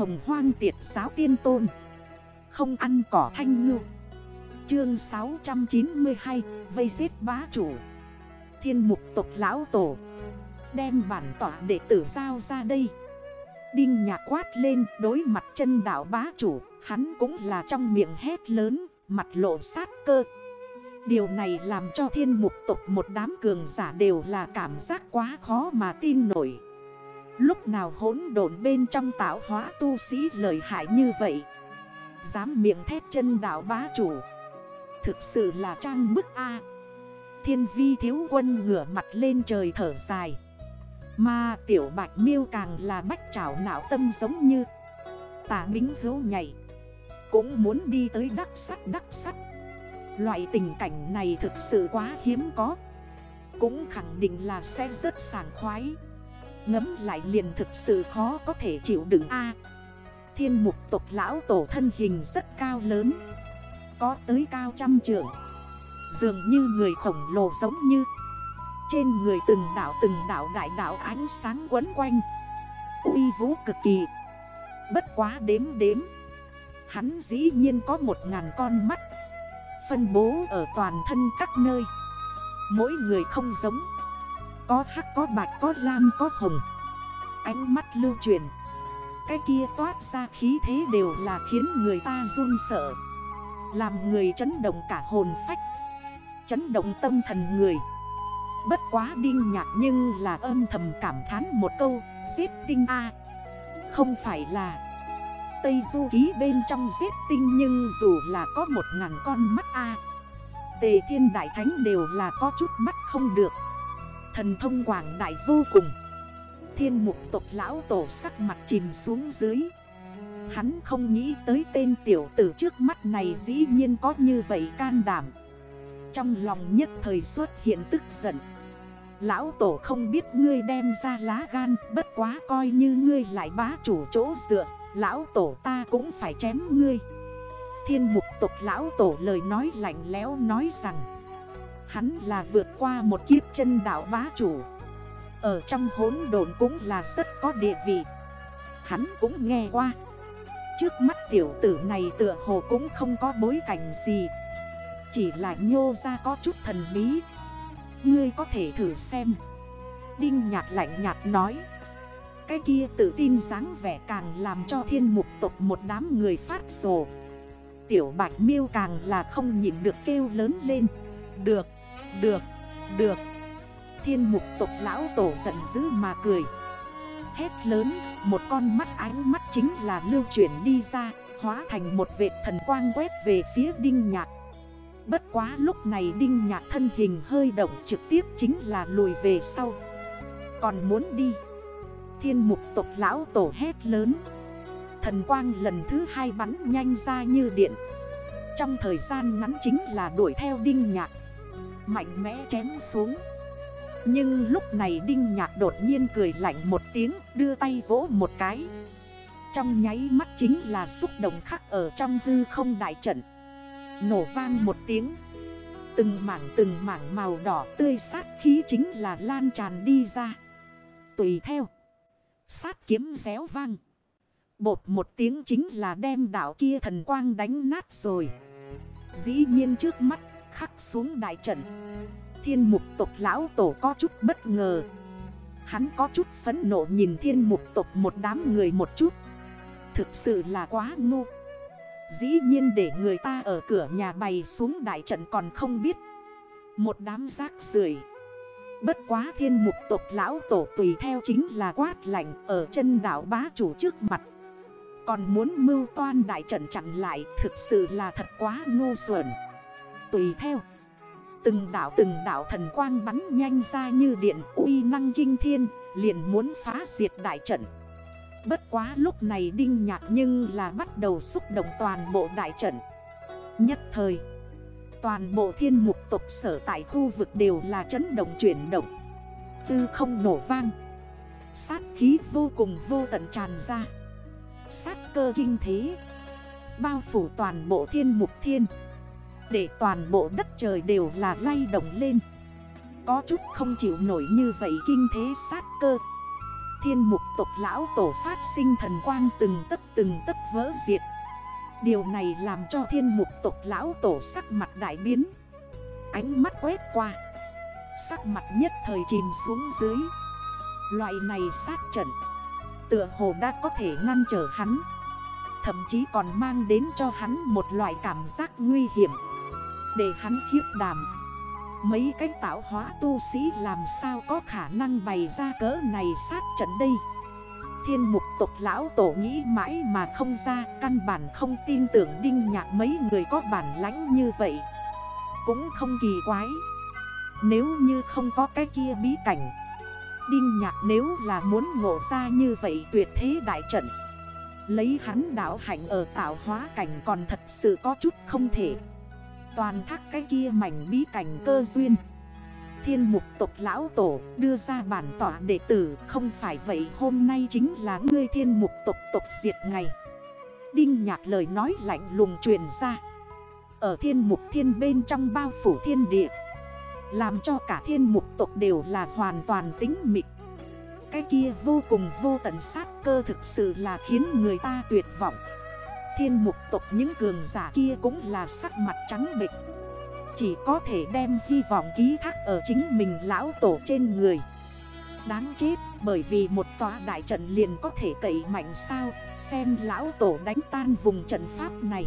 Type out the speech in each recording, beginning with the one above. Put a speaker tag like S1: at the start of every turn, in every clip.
S1: hồng hoang tiệt giáo tiên tôn. Không ăn cỏ thanh ngư. Chương 692 Vây giết bá chủ. Thiên mục tộc lão tổ. Đem bản tỏa đệ tử giao ra đây. Đinh nhạc quát lên, đối mặt chân đảo bá chủ, Hắn cũng là trong miệng hét lớn, Mặt lộ sát cơ. Điều này làm cho thiên mục tộc một đám cường giả đều là cảm giác quá khó mà tin nổi. Lúc nào hỗn độn bên trong tạo hóa tu sĩ lợi hại như vậy? Dám miệng thét chân đảo bá chủ. Thực sự là trang bức A. Thiên vi thiếu quân ngửa mặt lên trời thở dài. Mà tiểu bạch miêu càng là bách trảo não tâm giống như Tả bính hữu nhảy. Cũng muốn đi tới đắc sắt đắc sắt Loại tình cảnh này thực sự quá hiếm có. Cũng khẳng định là sẽ rất sảng khoái. Ngấm lại liền thực sự khó có thể chịu đựng. A. Thiên mục tộc lão tổ thân hình rất cao lớn, Có tới cao trăm trượng, Dường như người khổng lồ giống như. Trên người từng đảo từng đảo đại đảo ánh sáng quấn quanh, uy vũ cực kỳ. Bất quá đếm đếm, Hắn dĩ nhiên có một ngàn con mắt, Phân bố ở toàn thân các nơi. Mỗi người không giống có hắc, có bạch, có lam, có hồng. Ánh mắt lưu truyền. Cái kia toát ra khí thế đều là khiến người ta run sợ, Làm người chấn động cả hồn phách, Chấn động tâm thần người. Bất quá đinh nhạc nhưng là âm thầm cảm thán một câu, Giết tinh A. Không phải là Tây Du ký bên trong giết tinh nhưng dù là có một ngàn con mắt A, Tề thiên đại thánh đều là có chút mắt không được. Thần thông quảng đại vô cùng. Thiên mục tộc lão tổ sắc mặt chìm xuống dưới. Hắn không nghĩ tới tên tiểu tử trước mắt này dĩ nhiên có như vậy can đảm. Trong lòng nhất thời xuất hiện tức giận. Lão tổ không biết ngươi đem ra lá gan, Bất quá coi như ngươi lại bá chủ chỗ dựa, Lão tổ ta cũng phải chém ngươi. Thiên mục tục lão tổ lời nói lạnh lẽo nói rằng Hắn là vượt qua một kiếp chân đảo bá chủ. Ở trong hốn đồn cũng là rất có địa vị. Hắn cũng nghe qua. Trước mắt tiểu tử này tựa hồ cũng không có bối cảnh gì. Chỉ là nhô ra có chút thần bí. Ngươi có thể thử xem. Đinh nhạt lạnh nhạt nói. Cái kia tự tin dáng vẻ càng làm cho thiên mục tộc một đám người phát rồ Tiểu bạch miêu càng là không nhịn được kêu lớn lên. Được, được, được. Thiên mục tộc lão tổ giận dữ mà cười. Hét lớn, một con mắt ánh mắt chính là lưu chuyển đi ra Hóa thành một vệt thần quang quét về phía đinh nhạc. Bất quá lúc này đinh nhạc thân hình hơi động trực tiếp chính là lùi về sau. Còn muốn đi. Thiên mục tộc lão tổ hét lớn. Thần quang lần thứ hai bắn nhanh ra như điện. Trong thời gian ngắn chính là đuổi theo đinh nhạc. Mạnh mẽ chém xuống. Nhưng lúc này đinh nhạc đột nhiên cười lạnh một tiếng, Đưa tay vỗ một cái. Trong nháy mắt chính là xúc động khắc ở trong hư không đại trận. Nổ vang một tiếng. Từng mảng từng mảng màu đỏ tươi sát khí chính là lan tràn đi ra. Tùy theo. Sát kiếm réo vang. Bột một tiếng chính là đem đảo kia thần quang đánh nát rồi. Dĩ nhiên trước mắt khắc xuống đại trận. Thiên mục tộc lão tổ có chút bất ngờ. Hắn có chút phấn nộ nhìn thiên mục tộc một đám người một chút. Thực sự là quá ngu. Dĩ nhiên để người ta ở cửa nhà bày xuống đại trận còn không biết. Một đám rác rưởi. Bất quá thiên mục tộc lão tổ tùy theo chính là quát lạnh ở chân đảo bá chủ trước mặt. Còn muốn mưu toan đại trận chặn lại thực sự là thật quá ngu xuẩn. Tùy theo. Từng đảo từng đảo thần quang bắn nhanh ra như điện, uy năng kinh thiên, Liền muốn phá diệt đại trận. Bất quá lúc này đinh nhạc nhưng là bắt đầu xúc động toàn bộ đại trận. Nhất thời, Toàn bộ thiên mục tục sở tại khu vực đều là chấn động chuyển động. Tư không nổ vang. Sát khí vô cùng vô tận tràn ra. Sát cơ kinh thế. Bao phủ toàn bộ thiên mục thiên. Để toàn bộ đất trời đều là lay động lên. Có chút không chịu nổi như vậy kinh thế sát cơ. Thiên mục tộc lão tổ phát sinh thần quang từng tấc từng tấc vỡ diệt. Điều này làm cho thiên mục tộc lão tổ sắc mặt đại biến. Ánh mắt quét qua. Sắc mặt nhất thời chìm xuống dưới. Loại này sát trận, Tựa hồ đã có thể ngăn trở hắn. Thậm chí còn mang đến cho hắn một loại cảm giác nguy hiểm. Để hắn khiếp đảm. Mấy cái tạo hóa tu sĩ làm sao có khả năng bày ra cỡ này sát trận đây? Thiên mục tộc lão tổ nghĩ mãi mà không ra, Căn bản không tin tưởng đinh nhạc mấy người có bản lãnh như vậy. Cũng không kỳ quái. Nếu như không có cái kia bí cảnh, Đinh nhạc nếu là muốn ngộ ra như vậy tuyệt thế đại trận. Lấy hắn đảo hạnh ở tạo hóa cảnh còn thật sự có chút không thể. Toàn thác cái kia mảnh bí cảnh cơ duyên. Thiên mục tộc lão tổ đưa ra bản tỏa đệ tử, Không phải vậy hôm nay chính là ngươi thiên mục tộc tộc diệt ngày. Đinh nhạc lời nói lạnh lùng truyền ra. Ở thiên mục thiên bên trong bao phủ thiên địa, Làm cho cả thiên mục tộc đều là hoàn toàn tính mịch. Cái kia vô cùng vô tận sát cơ thực sự là khiến người ta tuyệt vọng. Thiên mục tộc những cường giả kia cũng là sắc mặt trắng bịch Chỉ có thể đem hy vọng ký thác ở chính mình lão tổ trên người. Đáng chết, bởi vì một tòa đại trận liền có thể cậy mạnh sao, Xem lão tổ đánh tan vùng trận pháp này.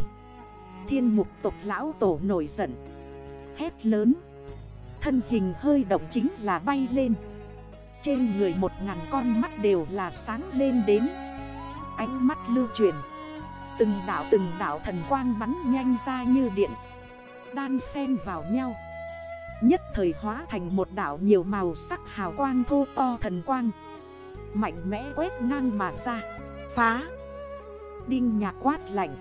S1: Thiên mục tộc lão tổ nổi giận. Hét lớn. Thân hình hơi động chính là bay lên. Trên người một ngàn con mắt đều là sáng lên đến. Ánh mắt lưu truyền. Từng đảo từng đảo thần quang bắn nhanh ra như điện. Đan xen vào nhau. Nhất thời hóa thành một đảo nhiều màu sắc hào quang thô to thần quang. Mạnh mẽ quét ngang mà ra. Phá. Đinh nhạc quát lạnh.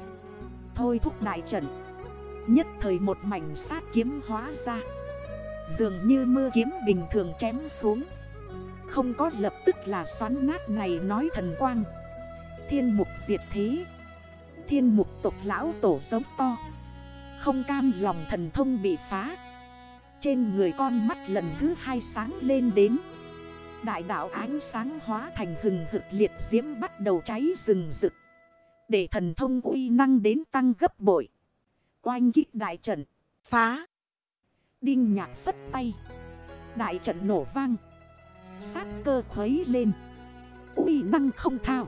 S1: Thôi thúc đại trận. Nhất thời một mảnh sát kiếm hóa ra. Dường như mưa kiếm bình thường chém xuống. Không có lập tức là xoắn nát này nói thần quang. Thiên mục diệt thế. Thiên mục tộc lão tổ giống to. Không cam lòng thần thông bị phá. Trên người con mắt lần thứ hai sáng lên đến. Đại đạo ánh sáng hóa thành hừng hực liệt diễm bắt đầu cháy rừng rực. Để thần thông uy năng đến tăng gấp bội. Oanh kích đại trận. Phá. Đinh nhạc phất tay. Đại trận nổ vang. Sát cơ khuấy lên. Uy năng không thao.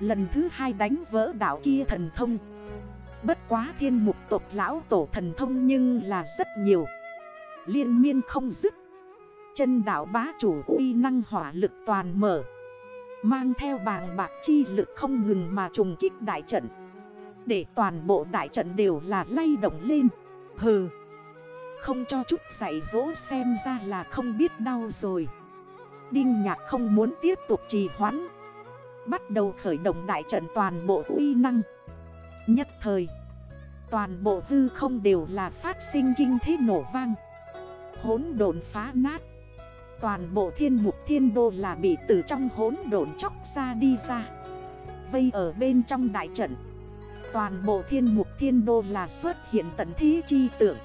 S1: Lần thứ hai đánh vỡ đảo kia thần thông. Bất quá thiên mục tộc lão tổ thần thông nhưng là rất nhiều. Liên miên không dứt. Chân đảo bá chủ uy năng hỏa lực toàn mở. Mang theo bàng bạc chi lực không ngừng mà trùng kích đại trận. Để toàn bộ đại trận đều là lay động lên. Hừ. Không cho chút dạy dỗ xem ra là không biết đau rồi. Đinh nhạc không muốn tiếp tục trì hoãn. Bắt đầu khởi động đại trận toàn bộ uy năng. Nhất thời Toàn bộ hư không đều là phát sinh kinh thế nổ vang. Hốn đồn phá nát. Toàn bộ thiên mục thiên đô là bị từ trong hốn đồn chóc ra đi ra. Vây ở bên trong đại trận. Toàn bộ thiên mục thiên đô là xuất hiện tận thế chi tưởng,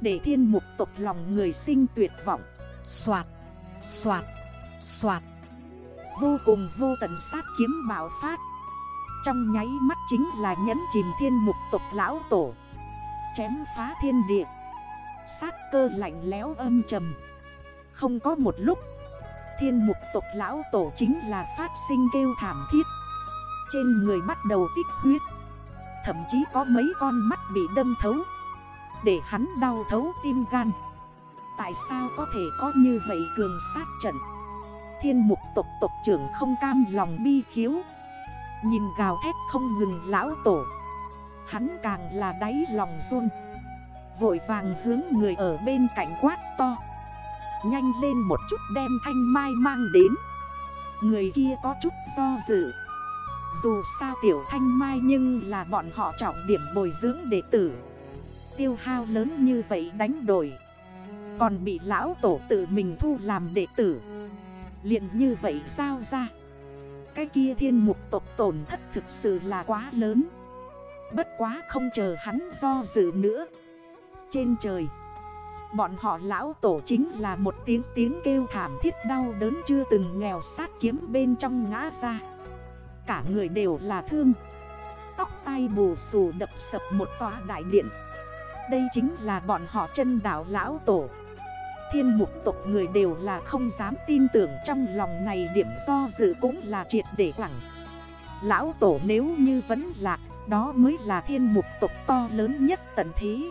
S1: Để thiên mục tộc lòng người sinh tuyệt vọng. Xoạt, xoạt, xoạt. Vô cùng vô tận sát kiếm bạo phát. Trong nháy mắt chính là nhấn chìm thiên mục tộc lão tổ, Chém phá thiên địa. Sát cơ lạnh lẽo âm trầm. Không có một lúc, Thiên mục tộc lão tổ chính là phát sinh kêu thảm thiết. Trên người bắt đầu tích huyết. Thậm chí có mấy con mắt bị đâm thấu. Để hắn đau thấu tim gan. Tại sao có thể có như vậy cường sát trận? Thiên mục tộc tộc trưởng không cam lòng bi khiếu. Nhìn gào thét không ngừng lão tổ. Hắn càng là đáy lòng run. Vội vàng hướng người ở bên cạnh quát to. Nhanh lên một chút đem thanh mai mang đến. Người kia có chút do dự. Dù sao tiểu thanh mai nhưng là bọn họ trọng điểm bồi dưỡng đệ tử. Tiêu hao lớn như vậy đánh đổi. Còn bị lão tổ tự mình thu làm đệ tử liền như vậy sao ra. Cái kia thiên mục tộc tổn thất thực sự là quá lớn. Bất quá không chờ hắn do dự nữa. Trên trời, Bọn họ lão tổ chính là một tiếng tiếng kêu thảm thiết đau đớn chưa từng nghèo sát kiếm bên trong ngã ra. Cả người đều là thương. Tóc tai bù xù đập sập một tòa đại điện. Đây chính là bọn họ chân đảo lão tổ. Thiên mục tộc người đều là không dám tin tưởng trong lòng này, điểm do dự cũng là triệt để quẳng. Lão tổ nếu như vẫn lạc Đó mới là thiên mục tộc to lớn nhất tận thế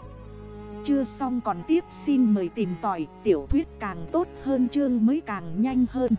S1: Chưa xong còn tiếp xin mời tìm tỏi Tiểu thuyết càng tốt hơn, chương mới càng nhanh hơn.